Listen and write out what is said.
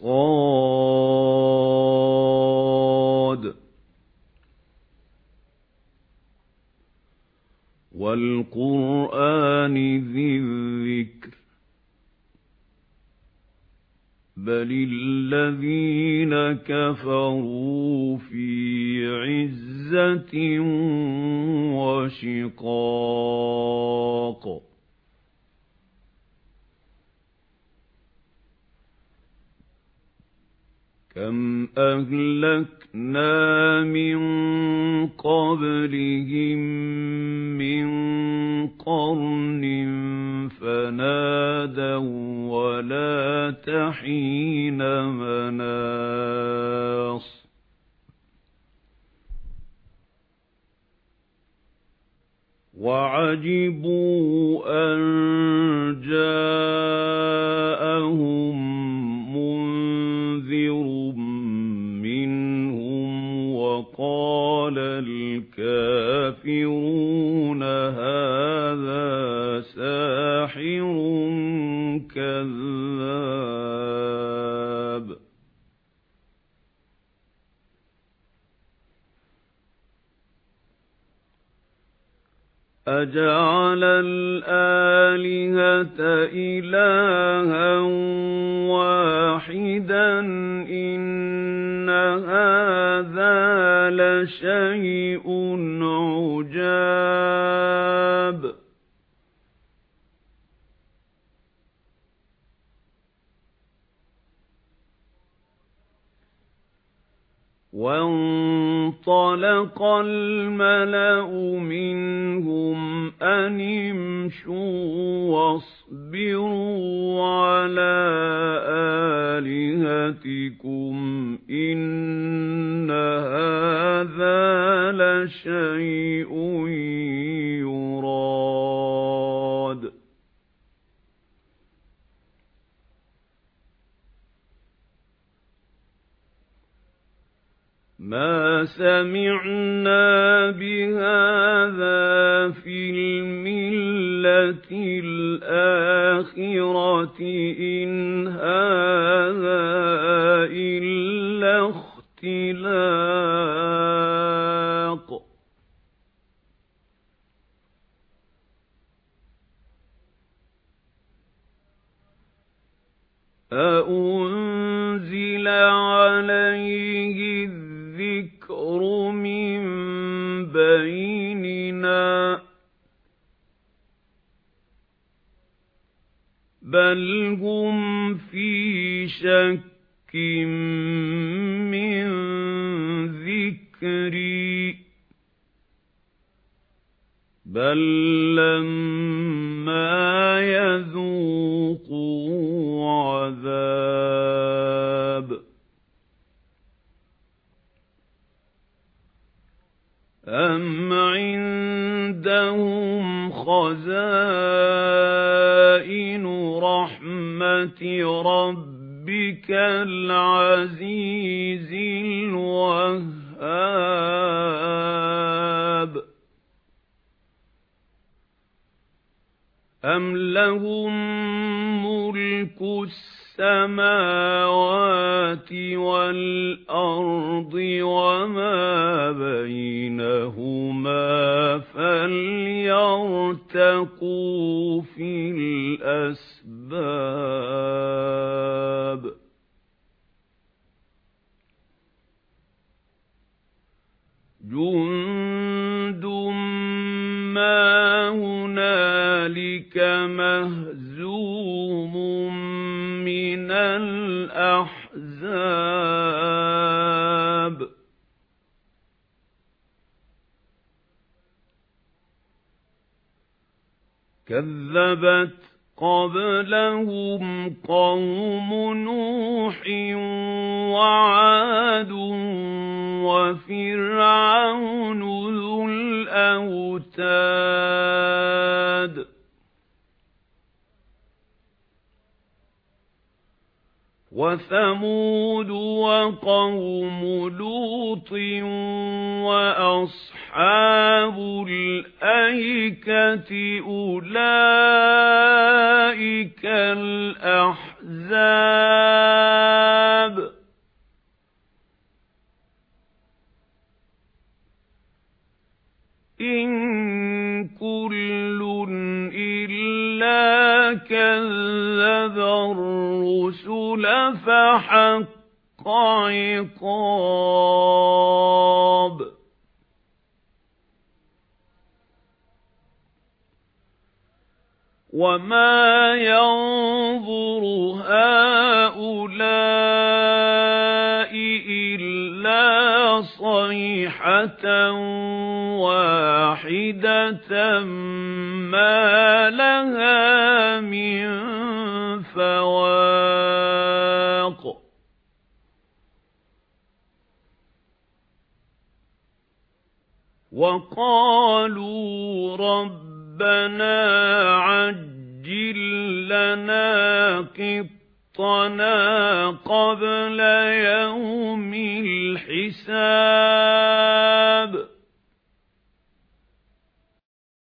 صاد والقرآن ذي الذكر. بل الذين كفروا في عزة وشقاق. أهلكنا من قبلهم من قرن فنادوا ولا تحين مناص. وعجبوا أن أجعل الآلهة إلها واحدا إن هذا لشيء عجاب. وانطلق الملأ منهم أن امشوا واصبروا على آلهتكم إن هذا لشيء ما سمعنا بهذا في الملة الآخرة إن هذا إلا اختلاق أأنزل بيننا بل هم في شك من ذكري بل لما يذوقوا عذاب أَمْ خَزَائِنُ رَحْمَةِ رَبِّكَ الْعَزِيزِ الْوَهَّابِ. أَمْ لَهُم مُلْكُ السَّمَاوَاتِ وَالْأَرْضِ وَمَا بَيْنَهُمَا فَلْيَرْتَقُوا فِي الْأَسْبَابِ جُندٌ مَّا هُنَالِكَ مَهْزُومٌ مِّنَ الْأَحْزَابِ كَذَّبَتْ قَبْلَهُمْ قَوْمُ نُوحٍ وَعَادٌ وَفِرْعَوْنُ ذُو الْأَوْتَادِ. وَثَمُودُ وَقَوْمُ لُوطٍ وَأَصْحَابُ الْأَيْكَةِ أُولَئِكَ الْأَحْزَابُ. الرُّسُلَ فَحَقَّ عِقَابِ وَمَا يَنظُرُ هَؤُلَاءِ إِلَّا صَيْحَةً وَاحِدَةً مَا لَهَا وَقَالُوا رَبَّنَا عَجِّل لَّنَا قِطَّنَا قَبْلَ يَوْمِ الْحِسَابِ